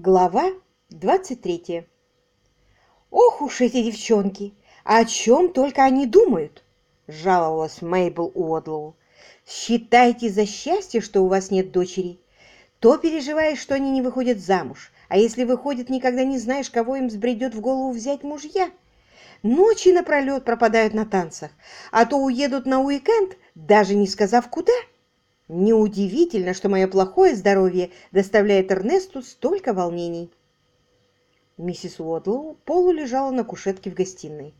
Глава 23 «Ох уж эти девчонки! О чем только они думают!» — жаловалась Мейбл Уодлоу. «Считайте за счастье, что у вас нет дочери. То переживаешь, что они не выходят замуж, а если выходят, никогда не знаешь, кого им взбредет в голову взять мужья. Ночи напролет пропадают на танцах, а то уедут на уикенд, даже не сказав куда». Неудивительно, что мое плохое здоровье доставляет Эрнесту столько волнений. Миссис Уодлоу полулежала на кушетке в гостиной.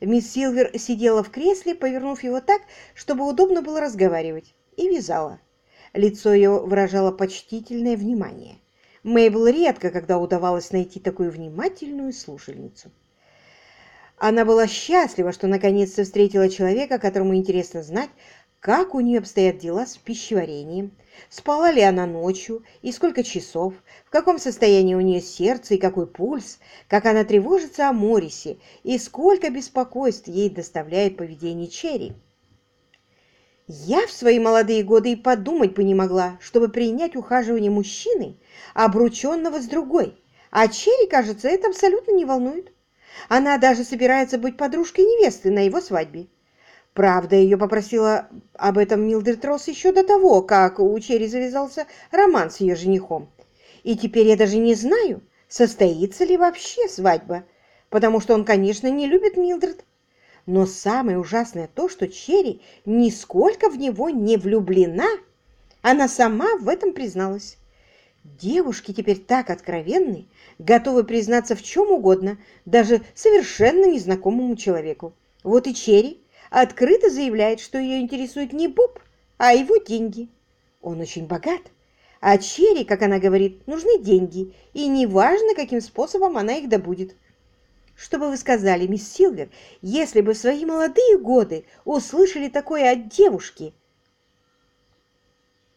Мисс Силвер сидела в кресле, повернув его так, чтобы удобно было разговаривать, и вязала. Лицо ее выражало почтительное внимание. Мейбл редко, когда удавалось найти такую внимательную слушательницу. Она была счастлива, что наконец-то встретила человека, которому интересно знать, как у нее обстоят дела с пищеварением, спала ли она ночью и сколько часов, в каком состоянии у нее сердце и какой пульс, как она тревожится о Морисе и сколько беспокойств ей доставляет поведение Черри. Я в свои молодые годы и подумать бы не могла, чтобы принять ухаживание мужчины, обрученного с другой, а Черри, кажется, это абсолютно не волнует. Она даже собирается быть подружкой невесты на его свадьбе. Правда, ее попросила об этом Милдред Росс еще до того, как у Черри завязался роман с ее женихом. И теперь я даже не знаю, состоится ли вообще свадьба, потому что он, конечно, не любит Милдред. Но самое ужасное то, что Черри нисколько в него не влюблена. Она сама в этом призналась. Девушки теперь так откровенны, готовы признаться в чем угодно, даже совершенно незнакомому человеку. Вот и Черри открыто заявляет, что ее интересует не Боб, а его деньги. Он очень богат, а Черри, как она говорит, нужны деньги, и неважно, каким способом она их добудет. Что бы вы сказали, мисс Силвер, если бы в свои молодые годы услышали такое от девушки?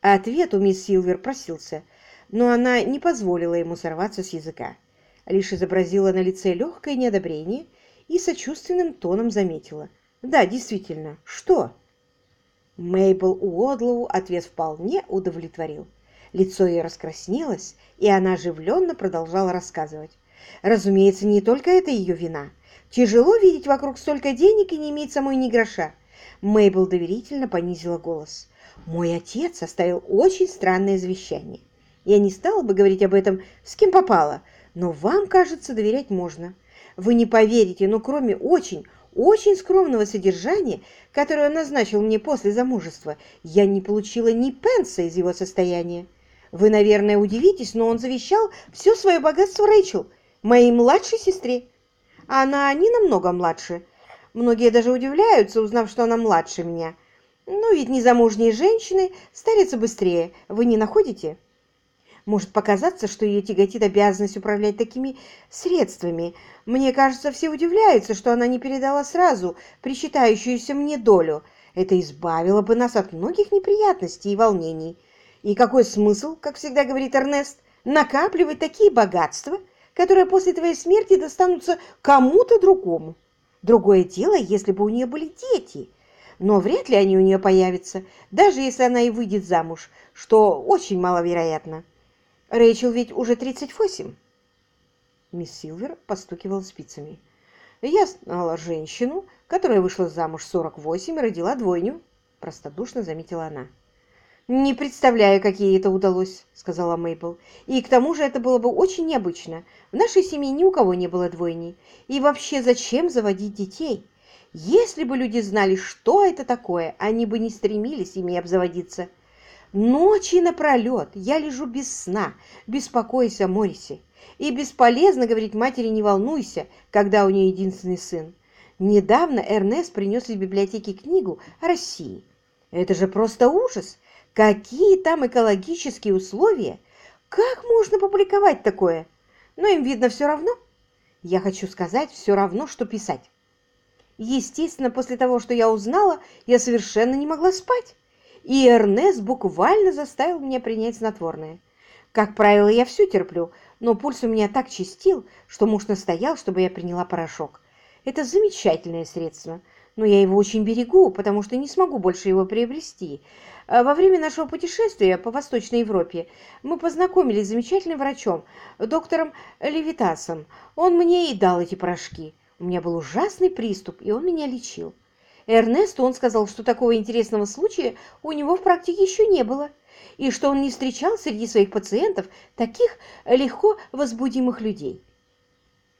Ответ у мисс Силвер просился, но она не позволила ему сорваться с языка, лишь изобразила на лице легкое неодобрение и сочувственным тоном заметила – да, действительно. Что? Мейбл Уодлоу ответ вполне удовлетворил. Лицо ее раскраснелось, и она оживленно продолжала рассказывать. Разумеется, не только это ее вина. Тяжело видеть вокруг столько денег и не иметь самой ни гроша. Мейбл доверительно понизила голос. Мой отец оставил очень странное завещание. Я не стала бы говорить об этом с кем попало, но вам, кажется, доверять можно. Вы не поверите, но кроме очень, очень скромного содержания, которое он назначил мне после замужества, я не получила ни пенса из его состояния. Вы, наверное, удивитесь, но он завещал все свое богатство Рэйчел, моей младшей сестре. Она не намного младше. Многие даже удивляются, узнав, что она младше меня. Но ведь незамужние женщины старятся быстрее, вы не находите?» Может показаться, что ее тяготит обязанность управлять такими средствами. Мне кажется, все удивляются, что она не передала сразу причитающуюся мне долю. Это избавило бы нас от многих неприятностей и волнений. И какой смысл, как всегда говорит Эрнест, накапливать такие богатства, которые после твоей смерти достанутся кому-то другому? Другое дело, если бы у нее были дети. Но вряд ли они у нее появятся, даже если она и выйдет замуж, что очень маловероятно. Рэйчел ведь уже 38. Мисс Силвер постукивала спицами. Я знала женщину, которая вышла замуж в 48 и родила двойню, простодушно заметила она. «Не представляю, как ей это удалось», — сказала Мейбл. «И к тому же это было бы очень необычно. В нашей семье ни у кого не было двойней. И вообще, зачем заводить детей? Если бы люди знали, что это такое, они бы не стремились ими обзаводиться». Ночи напролет я лежу без сна, беспокоясь о Морисе. И бесполезно говорить матери «не волнуйся», когда у нее единственный сын. Недавно Эрнест принес из библиотеки книгу о России. Это же просто ужас! Какие там экологические условия? Как можно публиковать такое? Но им, видно, все равно. Я хочу сказать, все равно, что писать. Естественно, после того, что я узнала, я совершенно не могла спать и Эрнест буквально заставил меня принять снотворное. Как правило, я все терплю, но пульс у меня так чистил, что муж настоял, чтобы я приняла порошок. Это замечательное средство, но я его очень берегу, потому что не смогу больше его приобрести. А во время нашего путешествия по Восточной Европе мы познакомились с замечательным врачом, доктором Левитасом. Он мне и дал эти порошки. У меня был ужасный приступ, и он меня лечил. Эрнесту он сказал, что такого интересного случая у него в практике еще не было, и что он не встречал среди своих пациентов таких легко возбудимых людей.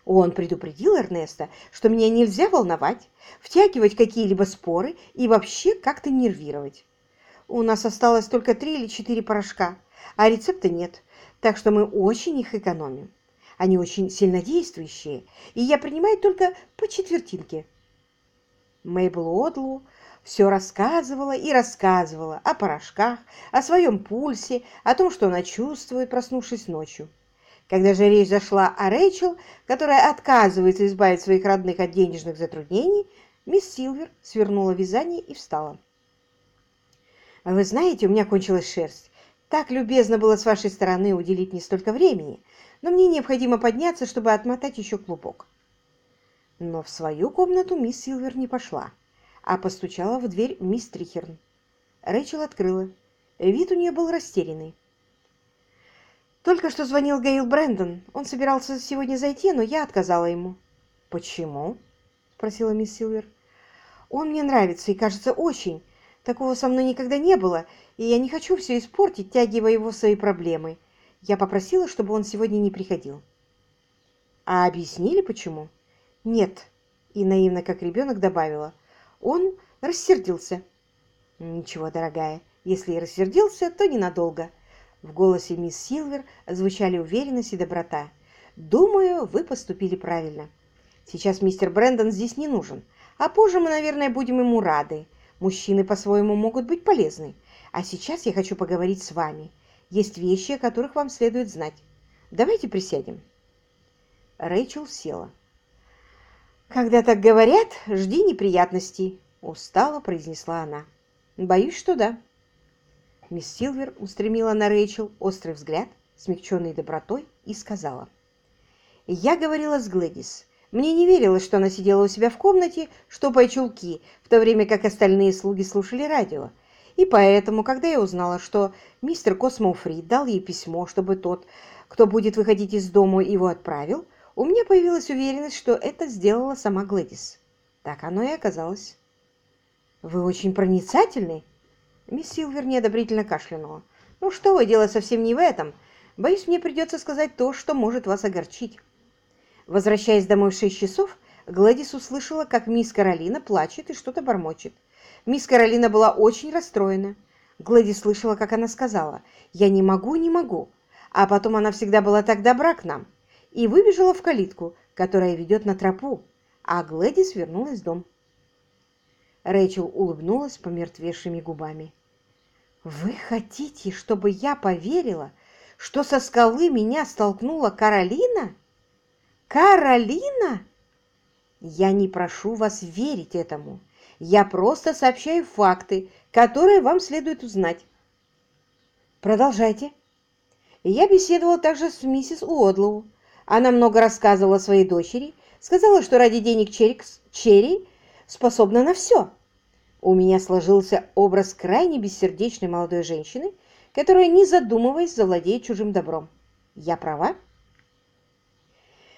Он предупредил Эрнеста, что меня нельзя волновать, втягивать какие-либо споры и вообще как-то нервировать. У нас осталось только три или четыре порошка, а рецепта нет, так что мы очень их экономим. Они очень сильнодействующие, и я принимаю только по четвертинке. Мейбл Одлу все рассказывала и рассказывала о порошках, о своем пульсе, о том, что она чувствует, проснувшись ночью. Когда же речь зашла о Рэйчел, которая отказывается избавить своих родных от денежных затруднений, мисс Силвер свернула вязание и встала. «Вы знаете, у меня кончилась шерсть. Так любезно было с вашей стороны уделить не столько времени, но мне необходимо подняться, чтобы отмотать еще клубок». Но в свою комнату мисс Силвер не пошла, а постучала в дверь мисс Трихерн. Рэйчел открыла. Вид у нее был растерянный. Только что звонил Гейл Брэндон. Он собирался сегодня зайти, но я отказала ему. «Почему?» – спросила мисс Силвер. «Он мне нравится и, кажется, очень. Такого со мной никогда не было, и я не хочу все испортить, тягивая его в свои проблемы. Я попросила, чтобы он сегодня не приходил». «А объяснили, почему?» «Нет», – и наивно, как ребенок, добавила. «Он рассердился». «Ничего, дорогая, если и рассердился, то ненадолго». В голосе мисс Силвер звучали уверенность и доброта. «Думаю, вы поступили правильно. Сейчас мистер Брэндон здесь не нужен, а позже мы, наверное, будем ему рады. Мужчины по-своему могут быть полезны. А сейчас я хочу поговорить с вами. Есть вещи, о которых вам следует знать. Давайте присядем». Рэйчел села. «Когда так говорят, жди неприятностей», — устало произнесла она. «Боюсь, что да». Мисс Силвер устремила на Рэйчел острый взгляд, смягченный добротой, и сказала. «Я говорила с Глэдис. Мне не верилось, что она сидела у себя в комнате, штопая чулки, в то время как остальные слуги слушали радио. И поэтому, когда я узнала, что мистер Космо Фрит дал ей письмо, чтобы тот, кто будет выходить из дома, его отправил, у меня появилась уверенность, что это сделала сама Глэдис. Так оно и оказалось. «Вы очень проницательны», Мисс Силвер неодобрительно кашлянула. «Ну что вы, дело совсем не в этом. Боюсь, мне придется сказать то, что может вас огорчить». Возвращаясь домой в шесть часов, Гладис услышала, как мисс Каролина плачет и что-то бормочет. Мисс Каролина была очень расстроена. Гладис слышала, как она сказала «Я не могу, не могу». А потом она всегда была так добра к нам. И выбежала в калитку, которая ведет на тропу, а Гладис вернулась в дом. Рэйчел улыбнулась помертвевшими губами. «Вы хотите, чтобы я поверила, что со скалы меня столкнула Каролина? Каролина? Я не прошу вас верить этому. Я просто сообщаю факты, которые вам следует узнать. Продолжайте. Я беседовала также с миссис Уодлоу. Она много рассказывала своей дочери, сказала, что ради денег Черикс, Черри способна на все. У меня сложился образ крайне бессердечной молодой женщины, которая, не задумываясь, завладеет чужим добром. Я права?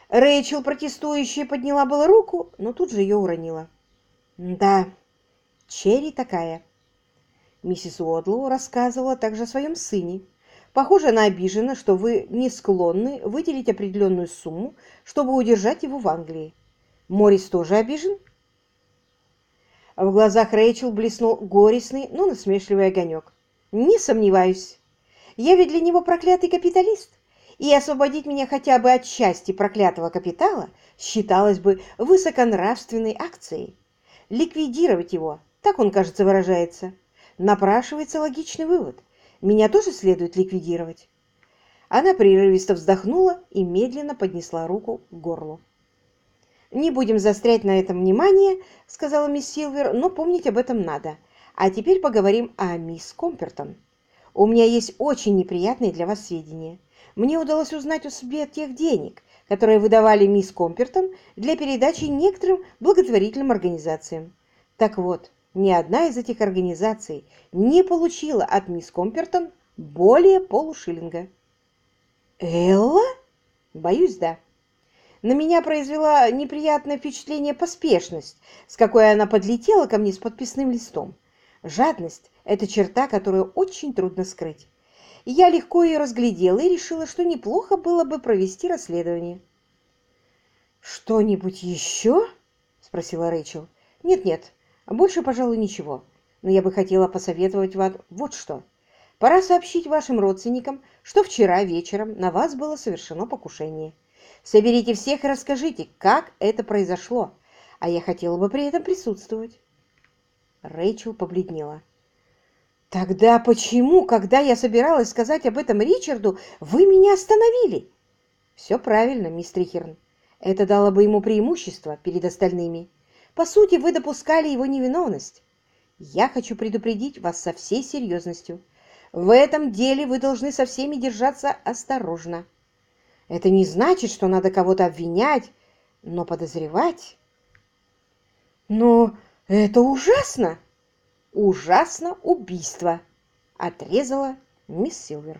Рэйчел, протестующая, подняла было руку, но тут же ее уронила. Да, Черри такая. Миссис Уодлоу рассказывала также о своем сыне. Похоже, она обижена, что вы не склонны выделить определенную сумму, чтобы удержать его в Англии. Морис тоже обижен? В глазах Рэйчел блеснул горестный, но насмешливый огонек. «Не сомневаюсь. Я ведь для него проклятый капиталист, и освободить меня хотя бы от части проклятого капитала считалось бы высоконравственной акцией. Ликвидировать его, так он, кажется, выражается, напрашивается логичный вывод. Меня тоже следует ликвидировать». Она прерывисто вздохнула и медленно поднесла руку к горлу. «Не будем застрять на этом внимание», — сказала мисс Силвер, «но помнить об этом надо. А теперь поговорим о мисс Компертон. У меня есть очень неприятные для вас сведения. Мне удалось узнать о себе тех денег, которые выдавали мисс Компертон для передачи некоторым благотворительным организациям. Так вот, ни одна из этих организаций не получила от мисс Компертон более полушиллинга. «Элла?» «Боюсь, да». На меня произвела неприятное впечатление поспешность, с какой она подлетела ко мне с подписным листом. Жадность – это черта, которую очень трудно скрыть. Я легко ее разглядела и решила, что неплохо было бы провести расследование. «Что-нибудь еще?» – спросила Рэйчел. «Нет-нет, больше, пожалуй, ничего. Но я бы хотела посоветовать вам вот что. Пора сообщить вашим родственникам, что вчера вечером на вас было совершено покушение. Соберите всех и расскажите, как это произошло, а я хотела бы при этом присутствовать». Рэйчел побледнела. «Тогда почему, когда я собиралась сказать об этом Ричарду, вы меня остановили?» «Все правильно, мистер Трихерн. Это дало бы ему преимущество перед остальными. По сути, вы допускали его невиновность. Я хочу предупредить вас со всей серьезностью. В этом деле вы должны со всеми держаться осторожно. Это не значит, что надо кого-то обвинять, но подозревать... Но это ужасно! ужасно убийство!» — отрезала мисс Силвер.